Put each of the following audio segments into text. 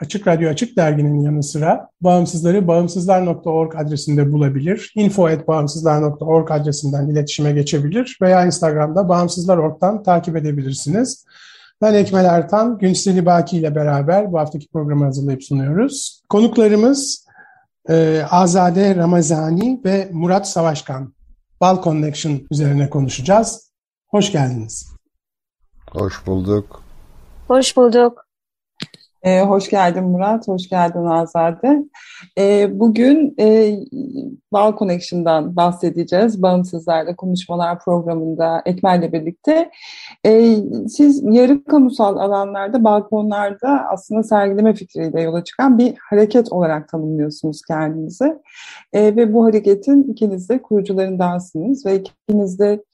Açık Radyo Açık Dergi'nin yanı sıra bağımsızları bağımsızlar.org adresinde bulabilir, info.bağımsızlar.org adresinden iletişime geçebilir veya Instagram'da bağımsızlar.org'dan takip edebilirsiniz. Ben Ekmel Ertan, Günseli Baki ile beraber bu haftaki programı hazırlayıp sunuyoruz. Konuklarımız e, Azade Ramazani ve Murat Savaşkan. Bal Connection üzerine konuşacağız. Hoş geldiniz. Hoş bulduk. Hoş bulduk. Ee, hoş geldin Murat, hoş geldin Azade. Ee, bugün e, Bal Connection'dan bahsedeceğiz. Bağımsızlarla Konuşmalar programında Ekmel'le birlikte. Ee, siz yarı kamusal alanlarda, balkonlarda aslında sergileme fikriyle yola çıkan bir hareket olarak tanımlıyorsunuz kendinizi. Ee, ve bu hareketin ikiniz de kurucularındansınız ve ikiniz de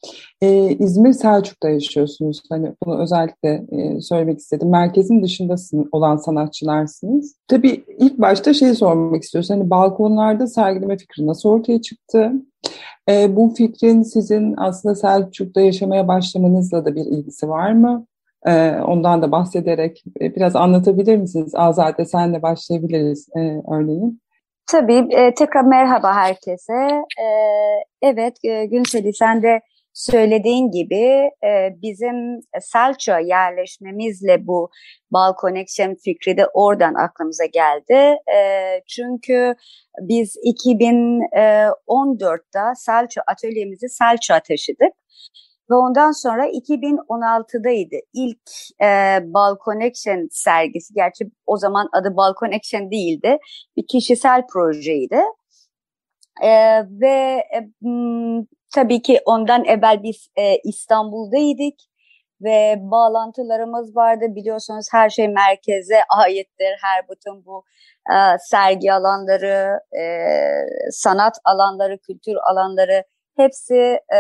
e, İzmir Selçuk'ta yaşıyorsunuz. Hani bunu özellikle e, söylemek istedim. Merkezin dışında olan sanatçılarsınız. Tabii ilk başta şey sormak istiyoruz. Hani balkonlarda sergileme fikri nasıl ortaya çıktı? E, bu fikrin sizin aslında Selçuk'ta yaşamaya başlamanızla da bir ilgisi var mı? E, ondan da bahsederek e, biraz anlatabilir misiniz? Azade senle başlayabiliriz e, örneğin. Tabii. E, tekrar merhaba herkese. E, evet e, Günseli sen de söylediğin gibi e, bizim Selçuk'a yerleşmemizle bu Bal Connection fikri de oradan aklımıza geldi. E, çünkü biz 2014'te Selçuk atölyemizi Selçuk'a taşıdık. Ve ondan sonra 2016'daydı ilk e, Bal Connection sergisi. Gerçi o zaman adı Bal Connection değildi. Bir kişisel projeydi. E, ve e, tabii ki ondan evvel biz e, İstanbul'daydık ve bağlantılarımız vardı. Biliyorsunuz her şey merkeze aittir. Her bütün bu e, sergi alanları, e, sanat alanları, kültür alanları hepsi e,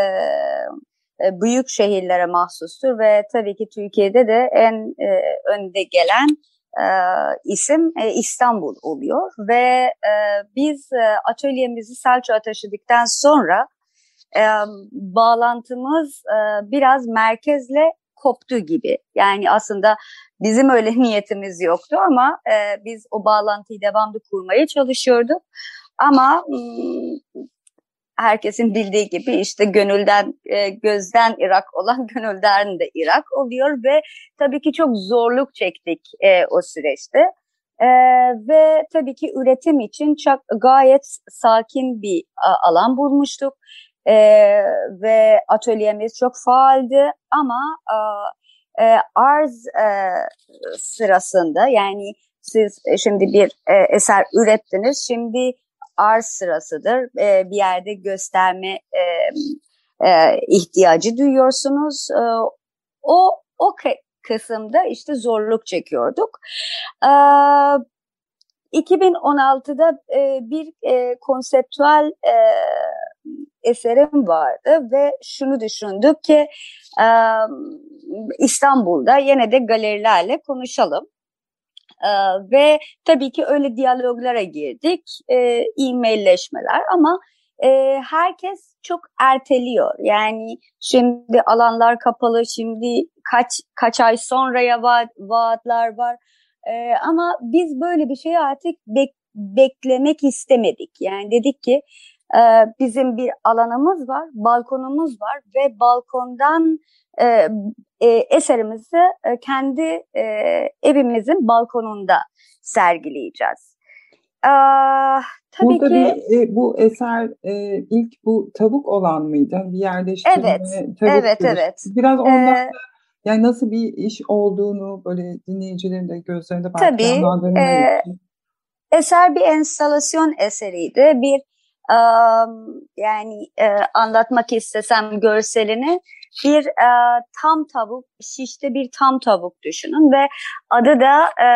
e, büyük şehirlere mahsustur ve tabii ki Türkiye'de de en e, önde gelen e, isim e, İstanbul oluyor ve e, biz e, atölyemizi Selçuk'a taşıdıktan sonra e, bağlantımız e, biraz merkezle koptu gibi. Yani aslında bizim öyle niyetimiz yoktu ama e, biz o bağlantıyı devamlı kurmaya çalışıyorduk. Ama herkesin bildiği gibi işte gönülden e, gözden Irak olan gönülden de Irak oluyor ve tabii ki çok zorluk çektik e, o süreçte. E, ve tabii ki üretim için çok gayet sakin bir alan bulmuştuk e, ve atölyemiz çok faaldi ama e, arz e, sırasında yani siz şimdi bir e, eser ürettiniz şimdi arz sırasıdır. E, bir yerde gösterme e, e, ihtiyacı duyuyorsunuz. E, o o kısımda işte zorluk çekiyorduk. E, 2016'da e, bir e, konseptüel e, eserim vardı ve şunu düşündük ki e, İstanbul'da yine de galerilerle konuşalım. Ee, ve tabii ki öyle diyaloglara girdik, e-mailleşmeler ama e, herkes çok erteliyor. Yani şimdi alanlar kapalı, şimdi kaç kaç ay sonraya vaat, vaatler var. E, ama biz böyle bir şeyi artık bek, beklemek istemedik. Yani dedik ki e, bizim bir alanımız var, balkonumuz var ve balkondan e, e, eserimizi e, kendi e, evimizin balkonunda sergileyeceğiz. Aa, tabii Burada ki bir, e, bu eser e, ilk bu tavuk olan mıydı? Bir yerleştirme, Evet, tavuk evet, görüş. evet. Biraz ondan Ee, yani nasıl bir iş olduğunu böyle dinleyicilerin de gözlerinde belki Tabii, e, için. eser bir enstalasyon eseriydi. Bir yani e, anlatmak istesem görselini bir e, tam tavuk, şişte bir tam tavuk düşünün ve adı da e,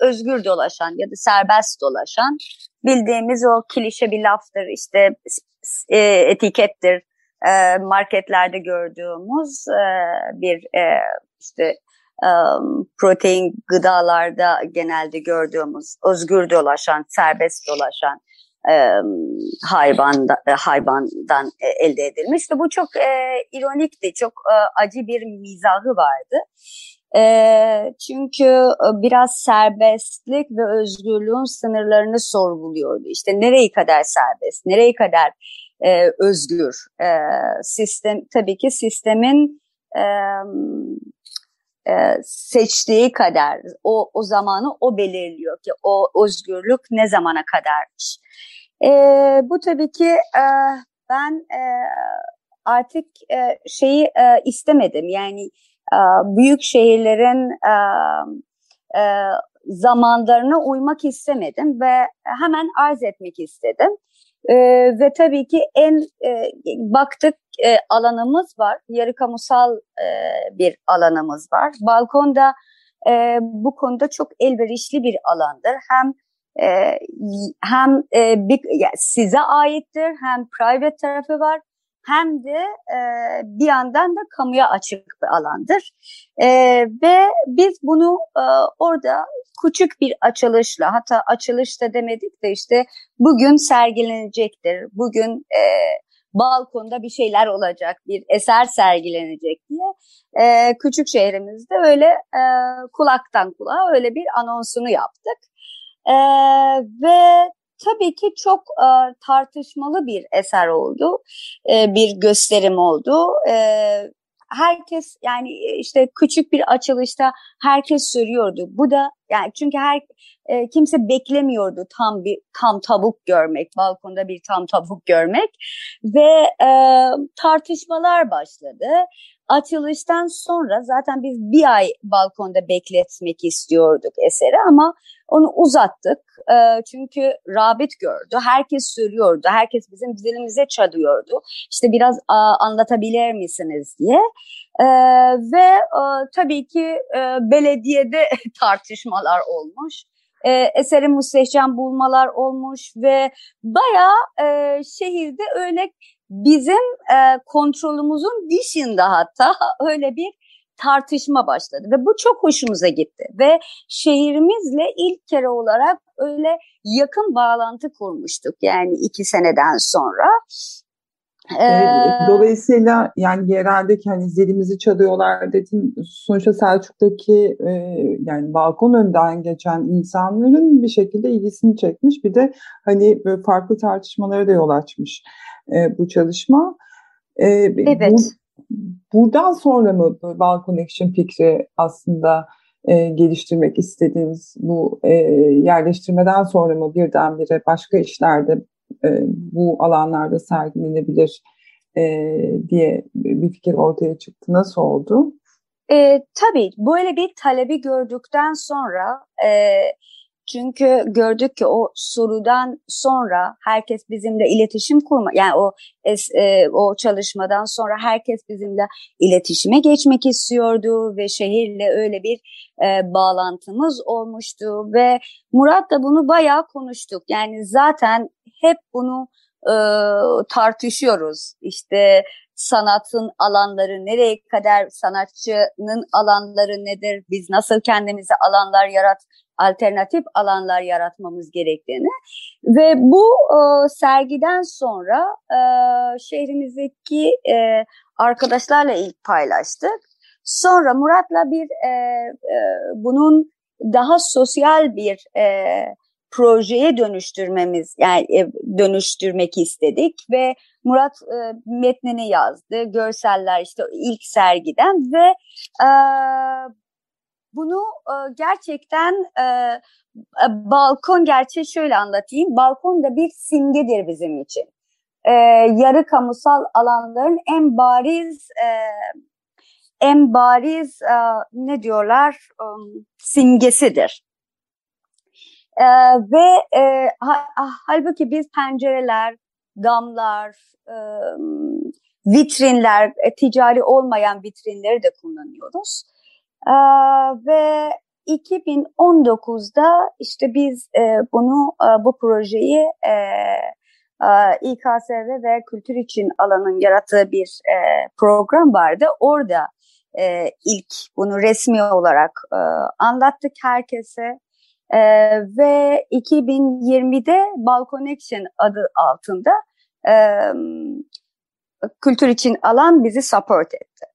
özgür dolaşan ya da serbest dolaşan bildiğimiz o klişe bir laftır işte etikettir marketlerde gördüğümüz bir işte protein gıdalarda genelde gördüğümüz özgür dolaşan, serbest dolaşan um, hayvanda, e, hayvandan e, elde edilmiş ve bu çok e, ironikti, çok e, acı bir mizahı vardı. E, çünkü e, biraz serbestlik ve özgürlüğün sınırlarını sorguluyordu. İşte nereye kadar serbest, nereye kadar e, özgür. E, sistem tabii ki sistemin e, e, seçtiği kadar o o zamanı o belirliyor ki o özgürlük ne zamana kadarmış. E, bu tabii ki e, ben e, artık e, şeyi e, istemedim yani e, büyük şehirlerin e, e, zamanlarına uymak istemedim ve hemen arz etmek istedim. E, ve tabii ki en e, baktık e, alanımız var, yarı kamusal e, bir alanımız var. Balkonda e, bu konuda çok elverişli bir alandır. Hem e, hem e, bir, yani size aittir, hem private tarafı var, hem de e, bir yandan da kamuya açık bir alandır. E, ve biz bunu e, orada küçük bir açılışla, hatta açılış da demedik de işte bugün sergilenecektir, bugün e, balkonda bir şeyler olacak, bir eser sergilenecek diye e, küçük şehrimizde öyle e, kulaktan kulağa öyle bir anonsunu yaptık. E, ve tabii ki çok e, tartışmalı bir eser oldu, e, bir gösterim oldu. E, herkes yani işte küçük bir açılışta herkes soruyordu. Bu da yani çünkü her e, kimse beklemiyordu tam bir tam tavuk görmek, balkonda bir tam tavuk görmek ve e, tartışmalar başladı. Açılıştan sonra zaten biz bir ay balkonda bekletmek istiyorduk eseri ama onu uzattık. E, çünkü rağbet gördü. Herkes söylüyordu. Herkes bizim dilimize çalıyordu. İşte biraz a, anlatabilir misiniz diye. E, ve e, tabii ki e, belediyede tartışmalar olmuş. E, eseri müstehcen bulmalar olmuş ve bayağı e, şehirde öyle bizim e, kontrolümüzün dışında hatta öyle bir tartışma başladı ve bu çok hoşumuza gitti ve şehrimizle ilk kere olarak öyle yakın bağlantı kurmuştuk yani iki seneden sonra. Ee, Dolayısıyla yani yereldeki hani zilimizi çalıyorlar dedim. Sonuçta Selçuk'taki e, yani balkon önden geçen insanların bir şekilde ilgisini çekmiş. Bir de hani böyle farklı tartışmalara da yol açmış e, bu çalışma. E, evet. Bu, buradan sonra mı Balkon Action fikri aslında e, geliştirmek istediğiniz bu e, yerleştirmeden sonra mı birdenbire başka işlerde bu alanlarda sergilenebilir e, diye bir fikir ortaya çıktı. Nasıl oldu? E, tabii böyle bir talebi gördükten sonra e, çünkü gördük ki o sorudan sonra herkes bizimle iletişim kurma yani o es, e, o çalışmadan sonra herkes bizimle iletişime geçmek istiyordu ve şehirle öyle bir e, bağlantımız olmuştu ve Murat'la bunu bayağı konuştuk. Yani zaten hep bunu e, tartışıyoruz. İşte sanatın alanları nereye kadar sanatçının alanları nedir? Biz nasıl kendimize alanlar yarat alternatif alanlar yaratmamız gerektiğini ve bu e, sergiden sonra e, şehrimizdeki e, arkadaşlarla ilk paylaştık. Sonra Murat'la bir e, e, bunun daha sosyal bir e, projeye dönüştürmemiz yani e, dönüştürmek istedik ve Murat e, metnini yazdı, görseller işte ilk sergiden ve e, bunu e, gerçekten e, e, balkon gerçeği şöyle anlatayım. Balkon da bir simgedir bizim için. E, yarı kamusal alanların en bariz e, en bariz e, ne diyorlar e, simgesidir. E, ve e, ha, halbuki biz pencereler, damlar, e, vitrinler, e, ticari olmayan vitrinleri de kullanıyoruz. E, ve 2019'da işte biz e, bunu e, bu projeyi e, e, İKSV ve Kültür için alanın yarattığı bir e, program vardı. Orada e, ilk bunu resmi olarak e, anlattık herkese. E, ve 2020'de Balconnection adı altında e, kültür için alan bizi support etti.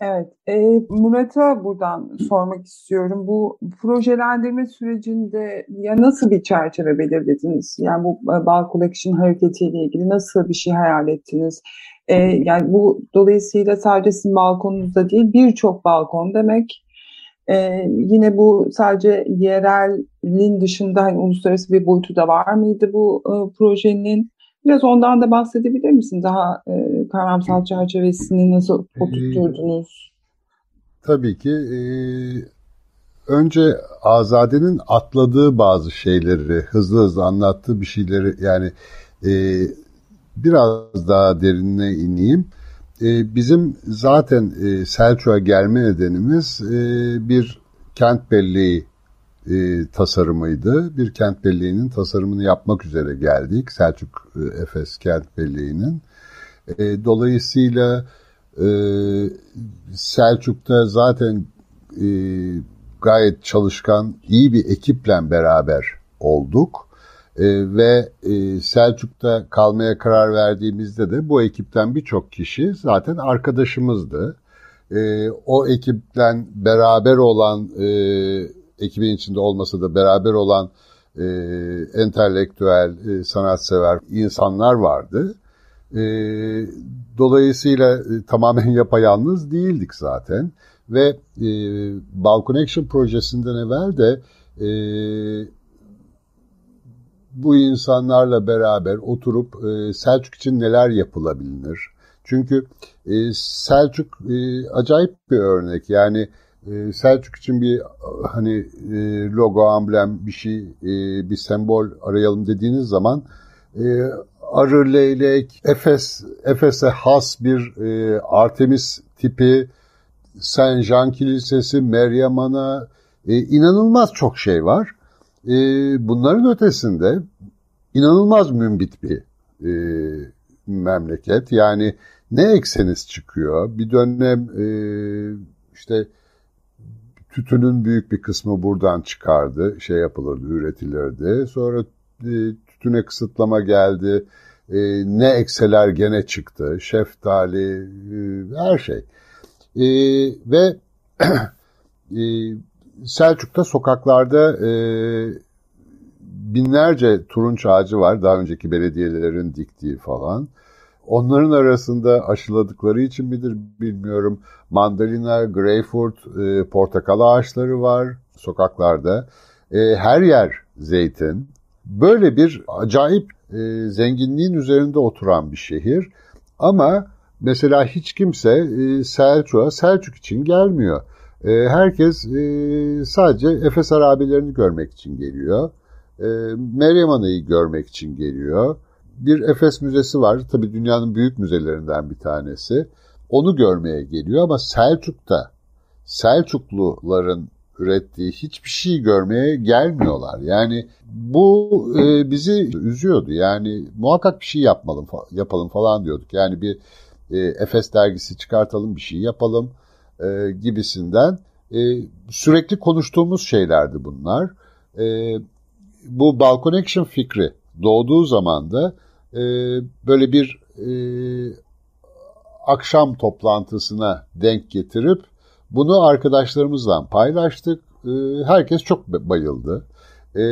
Evet, e, Murat'a buradan sormak istiyorum. Bu projelendirme sürecinde ya nasıl bir çerçeve belirlediniz? Yani bu Bal Collection hareketiyle ilgili nasıl bir şey hayal ettiniz? E, yani bu dolayısıyla sadece sizin balkonunuzda değil birçok balkon demek. E, yine bu sadece yerelin dışında hani uluslararası bir boyutu da var mıydı bu e, projenin? Biraz ondan da bahsedebilir misin? Daha e, kavramsal çerçevesini nasıl oturtturdunuz? Tabii ki. E, önce Azade'nin atladığı bazı şeyleri, hızlı hızlı anlattığı bir şeyleri yani e, biraz daha derinine ineyim. E, bizim zaten e, Selçuk'a gelme nedenimiz e, bir kent belleği e, tasarımıydı. Bir kent belleğinin tasarımını yapmak üzere geldik. Selçuk e, Efes kent belleğinin. E, dolayısıyla e, Selçuk'ta zaten e, gayet çalışkan, iyi bir ekiple beraber olduk. E, ve e, Selçuk'ta kalmaya karar verdiğimizde de bu ekipten birçok kişi zaten arkadaşımızdı. E, o ekiple beraber olan e, ekibin içinde olmasa da beraber olan e, entelektüel, e, sanatsever insanlar vardı. E, dolayısıyla e, tamamen yapayalnız değildik zaten. Ve e, Bal Connection projesinden evvel de e, bu insanlarla beraber oturup e, Selçuk için neler yapılabilir? Çünkü e, Selçuk e, acayip bir örnek. Yani e, Selçuk için bir hani e, logo, amblem, bir şey, e, bir sembol arayalım dediğiniz zaman e, arı, leylek, Efes, Efes'e has bir e, Artemis tipi, Saint Jean Kilisesi, Meryem Ana, inanılmaz çok şey var. Bunların ötesinde inanılmaz mümbit bir memleket. Yani ne ekseniz çıkıyor. Bir dönem e, işte tütünün büyük bir kısmı buradan çıkardı. Şey yapılırdı, üretilirdi. Sonra e, tütüne kısıtlama geldi. E, ne ekseler gene çıktı. Şeftali, e, her şey. E, ve e, Selçuk'ta sokaklarda e, binlerce turunç ağacı var. Daha önceki belediyelerin diktiği falan. Onların arasında aşıladıkları için midir bilmiyorum. Mandalina, greyfurt, e, portakal ağaçları var sokaklarda. E, her yer zeytin. Böyle bir acayip e, zenginliğin üzerinde oturan bir şehir. Ama mesela hiç kimse e, Selçuk'a Selçuk için gelmiyor. E, herkes e, sadece Efes Arabilerini görmek için geliyor. E, Meryem Ana'yı görmek için geliyor bir Efes Müzesi var. Tabii dünyanın büyük müzelerinden bir tanesi. Onu görmeye geliyor ama Selçuk'ta Selçukluların ürettiği hiçbir şey görmeye gelmiyorlar. Yani bu e, bizi üzüyordu. Yani muhakkak bir şey yapmalım, yapalım falan diyorduk. Yani bir e, Efes dergisi çıkartalım, bir şey yapalım e, gibisinden. E, sürekli konuştuğumuz şeylerdi bunlar. E, bu Balcon Action fikri doğduğu zaman da e, böyle bir e, akşam toplantısına denk getirip bunu arkadaşlarımızla paylaştık. E, herkes çok bayıldı. E,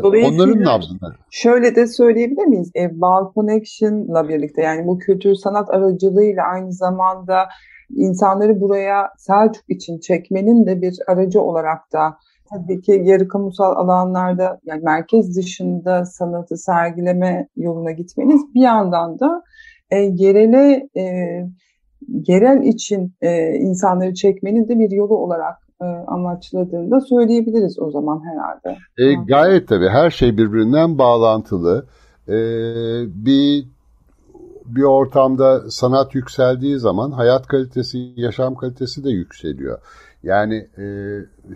onların nabzını. Şöyle de söyleyebilir miyiz? E, Bal Connection'la birlikte yani bu kültür sanat aracılığıyla aynı zamanda insanları buraya Selçuk için çekmenin de bir aracı olarak da tabii ki yarı kamusal alanlarda yani merkez dışında sanatı sergileme yoluna gitmeniz bir yandan da e, yerele e, yerel için e, insanları çekmenin de bir yolu olarak e, amaçladığını da söyleyebiliriz o zaman herhalde. E, gayet tabii her şey birbirinden bağlantılı. E, bir bir ortamda sanat yükseldiği zaman hayat kalitesi, yaşam kalitesi de yükseliyor. Yani e,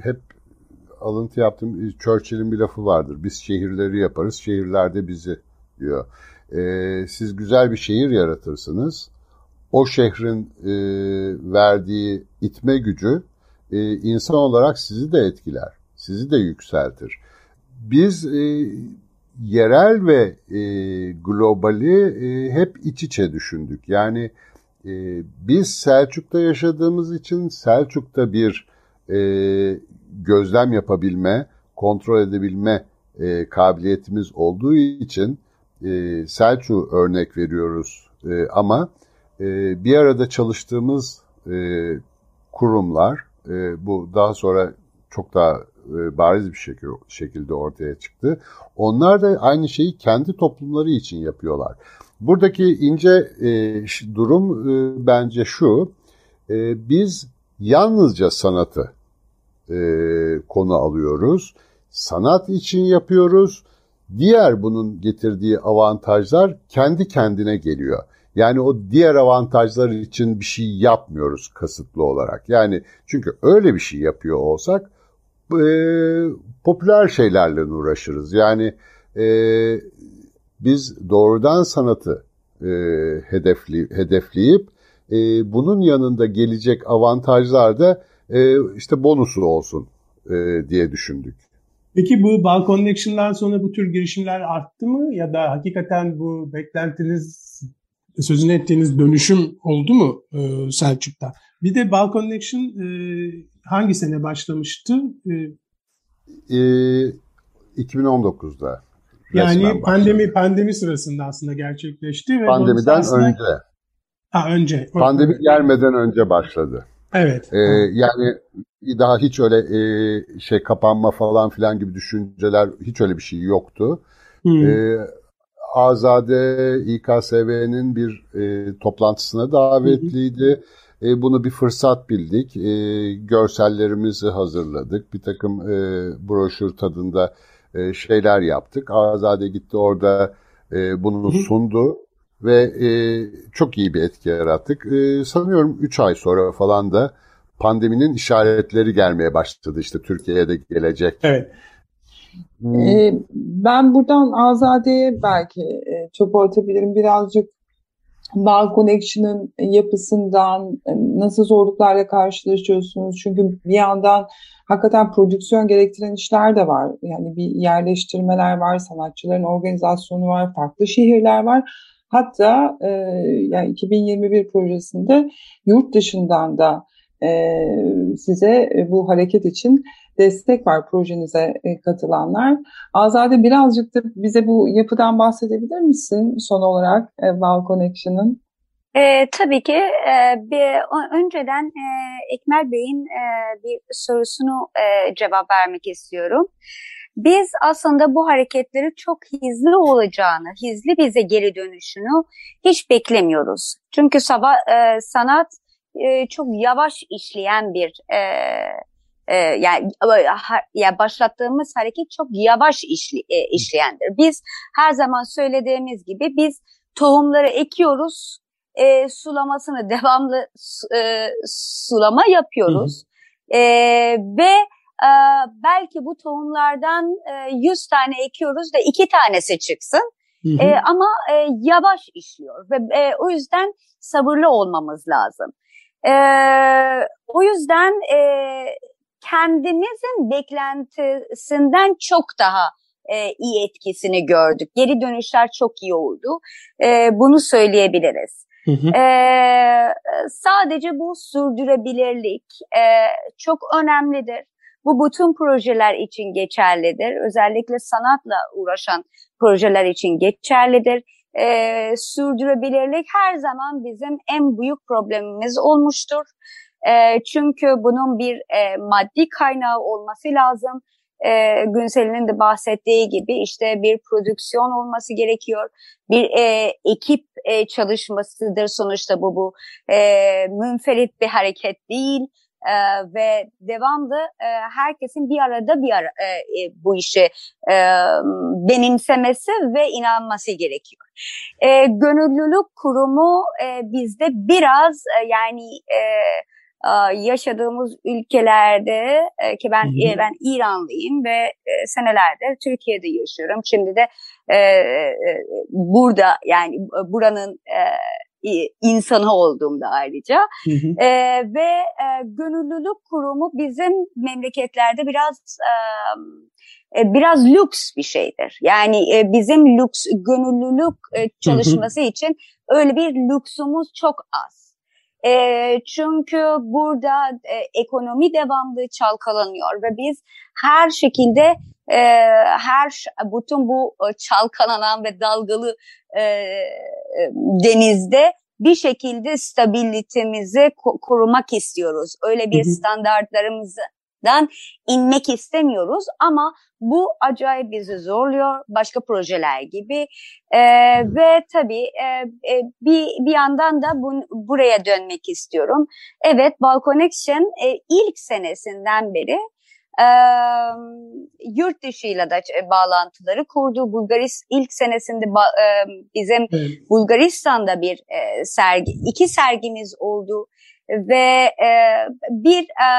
hep alıntı yaptım. Churchill'in bir lafı vardır. Biz şehirleri yaparız, şehirler de bizi diyor. E, siz güzel bir şehir yaratırsınız. O şehrin e, verdiği itme gücü e, insan olarak sizi de etkiler, sizi de yükseltir. Biz e, yerel ve e, globali e, hep iç içe düşündük. Yani e, biz Selçuk'ta yaşadığımız için Selçuk'ta bir e, gözlem yapabilme, kontrol edebilme e, kabiliyetimiz olduğu için e, Selçuk'u örnek veriyoruz. E, ama e, bir arada çalıştığımız e, kurumlar, e, bu daha sonra çok daha e, bariz bir şekilde ortaya çıktı. Onlar da aynı şeyi kendi toplumları için yapıyorlar. Buradaki ince e, durum e, bence şu, e, biz yalnızca sanatı e, konu alıyoruz, sanat için yapıyoruz, diğer bunun getirdiği avantajlar kendi kendine geliyor. Yani o diğer avantajlar için bir şey yapmıyoruz kasıtlı olarak. Yani çünkü öyle bir şey yapıyor olsak e, popüler şeylerle uğraşırız. Yani e, biz doğrudan sanatı e, hedefli, hedefleyip e, bunun yanında gelecek avantajlar da e, işte bonusu olsun e, diye düşündük. Peki bu Bal Connection'dan sonra bu tür girişimler arttı mı ya da hakikaten bu beklentiniz sözünü ettiğiniz dönüşüm oldu mu e, Selçuk'ta? Bir de Bal Connection e, hangi sene başlamıştı? E, e, 2019'da. Yani pandemi pandemi sırasında aslında gerçekleşti. Ve Pandemiden aslında... önce. Ha önce. Pandemi gelmeden önce başladı. Evet. Ee, yani daha hiç öyle e, şey kapanma falan filan gibi düşünceler hiç öyle bir şey yoktu. Hmm. Ee, Azade İKSV'nin bir e, toplantısına davetliydi. E, bunu bir fırsat bildik. E, görsellerimizi hazırladık. Bir takım e, broşür tadında e, şeyler yaptık. Azade gitti orada e, bunu sundu ve e, çok iyi bir etki yarattık. E, sanıyorum 3 ay sonra falan da pandeminin işaretleri gelmeye başladı. İşte Türkiye'ye de gelecek. Evet. Ee, ben buradan Azade'ye belki e, çöpe atabilirim. Birazcık Bağ Connection'ın yapısından e, nasıl zorluklarla karşılaşıyorsunuz? Çünkü bir yandan hakikaten prodüksiyon gerektiren işler de var. Yani bir yerleştirmeler var, sanatçıların organizasyonu var, farklı şehirler var. Hatta e, yani 2021 projesinde yurt dışından da e, size bu hareket için destek var projenize e, katılanlar. Azade birazcık da bize bu yapıdan bahsedebilir misin son olarak e, Wow Connection'ın? E, tabii ki e, bir önceden e, Ekmel Bey'in e, bir sorusunu e, cevap vermek istiyorum. Biz aslında bu hareketleri çok hızlı olacağını, hızlı bize geri dönüşünü hiç beklemiyoruz. Çünkü sabah e, sanat e, çok yavaş işleyen bir e, e, yani ya başlattığımız hareket çok yavaş işli, e, işleyendir. Biz her zaman söylediğimiz gibi biz tohumları ekiyoruz, e, sulamasını devamlı e, sulama yapıyoruz e, ve e, belki bu tohumlardan e, 100 tane ekiyoruz da iki tanesi çıksın. Hı hı. E, ama e, yavaş işliyor ve e, o yüzden sabırlı olmamız lazım. E, o yüzden e, kendimizin beklentisinden çok daha e, iyi etkisini gördük. Geri dönüşler çok iyi oldu. E, bunu söyleyebiliriz. Hı hı. E, sadece bu sürdürebilirlik e, çok önemlidir. Bu bütün projeler için geçerlidir. Özellikle sanatla uğraşan projeler için geçerlidir. e, sürdürülebilirlik her zaman bizim en büyük problemimiz olmuştur. E, çünkü bunun bir e, maddi kaynağı olması lazım. E, Günsel'in de bahsettiği gibi işte bir prodüksiyon olması gerekiyor. Bir e, ekip e, çalışmasıdır sonuçta bu bu. E, münferit bir hareket değil e, ve devamlı e, herkesin bir arada bir ara, e, e, bu işi e, benimsemesi ve inanması gerekiyor. E, gönüllülük kurumu e, bizde biraz e, yani e, yaşadığımız ülkelerde e, ki ben hı hı. ben İranlıyım ve e, senelerdir Türkiye'de yaşıyorum. Şimdi de e, burada yani buranın insanı olduğumda ayrıca hı hı. ve gönüllülük kurumu bizim memleketlerde biraz biraz lüks bir şeydir. Yani bizim lüks gönüllülük çalışması hı hı. için öyle bir lüksümüz çok az. E, çünkü burada e, ekonomi devamlı çalkalanıyor ve biz her şekilde e, her bütün bu e, çalkalanan ve dalgalı e, denizde bir şekilde stabilitemizi korumak istiyoruz. Öyle bir standartlarımızı dan inmek istemiyoruz ama bu acayip bizi zorluyor başka projeler gibi e, ve tabii e, e, bir bir yandan da bu, buraya dönmek istiyorum. Evet Balconnection e, ilk senesinden beri e, yurt dışıyla da bağlantıları kurdu. Bulgaris ilk senesinde e, bizim evet. Bulgaristan'da bir e, sergi, iki sergimiz oldu ve e, bir e,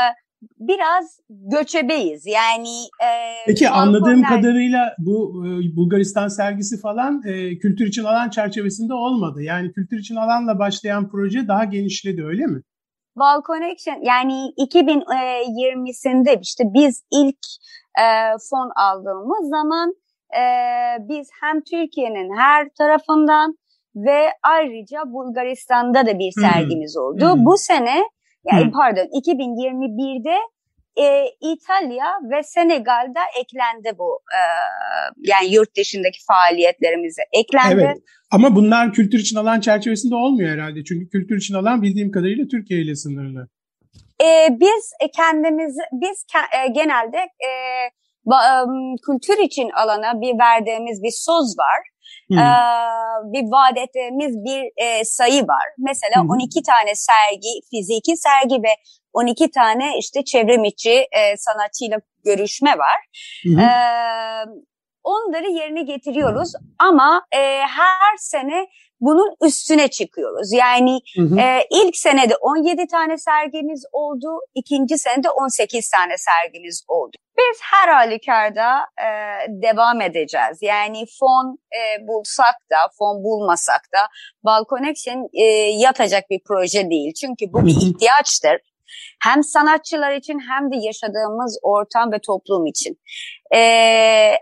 biraz göçebeyiz. Yani e, Peki anladığım kadarıyla bu e, Bulgaristan sergisi falan e, kültür için alan çerçevesinde olmadı. Yani kültür için alanla başlayan proje daha genişledi öyle mi? Wall Connection yani 2020'sinde işte biz ilk e, fon aldığımız zaman e, biz hem Türkiye'nin her tarafından ve ayrıca Bulgaristan'da da bir sergimiz oldu. Hmm. Bu sene yani Hı. pardon 2021'de e, İtalya ve Senegal'da eklendi bu e, yani yurt dışındaki faaliyetlerimize eklendi. Evet. Ama bunlar kültür için alan çerçevesinde olmuyor herhalde. Çünkü kültür için alan bildiğim kadarıyla Türkiye ile sınırlı. E, biz kendimiz biz e, genelde e, ba, e, kültür için alana bir verdiğimiz bir söz var. Hmm. Ee, bir vaat ettiğimiz bir e, sayı var. Mesela hmm. 12 tane sergi, fiziki sergi ve 12 tane işte çevrim içi e, sanatçıyla görüşme var. Hmm. Ee, onları yerine getiriyoruz ama e, her sene bunun üstüne çıkıyoruz. Yani hı hı. E, ilk senede 17 tane sergimiz oldu, ikinci senede 18 tane sergimiz oldu. Biz her halükarda e, devam edeceğiz. Yani fon e, bulsak da, fon bulmasak da Bal Connection e, yatacak bir proje değil. Çünkü bu bir ihtiyaçtır. Hem sanatçılar için hem de yaşadığımız ortam ve toplum için. E,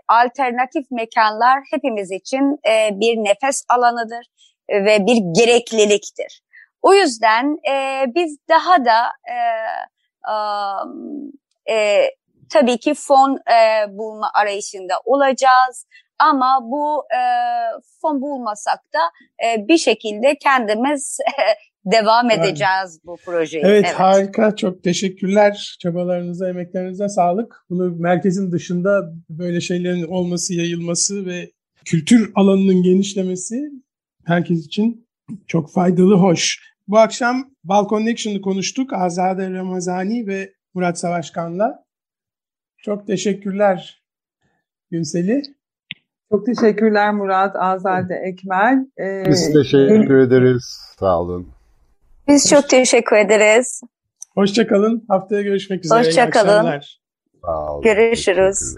alternatif mekanlar hepimiz için e, bir nefes alanıdır ve bir gerekliliktir. O yüzden e, biz daha da e, e, tabii ki fon e, bulma arayışında olacağız. Ama bu e, fon bulmasak da e, bir şekilde kendimiz devam edeceğiz bu projeyi. Evet, evet harika çok teşekkürler çabalarınıza emeklerinize sağlık. Bunu merkezin dışında böyle şeylerin olması yayılması ve kültür alanının genişlemesi herkes için çok faydalı, hoş. Bu akşam Balkon Action'ı konuştuk. Azade Ramazani ve Murat Savaşkan'la. Çok teşekkürler Günseli. Çok teşekkürler Murat, Azade, Ekmel. Ee, Biz teşekkür ederiz. Sağ olun. Biz çok teşekkür ederiz. Hoşçakalın. Haftaya görüşmek üzere. Hoşçakalın. Görüşürüz.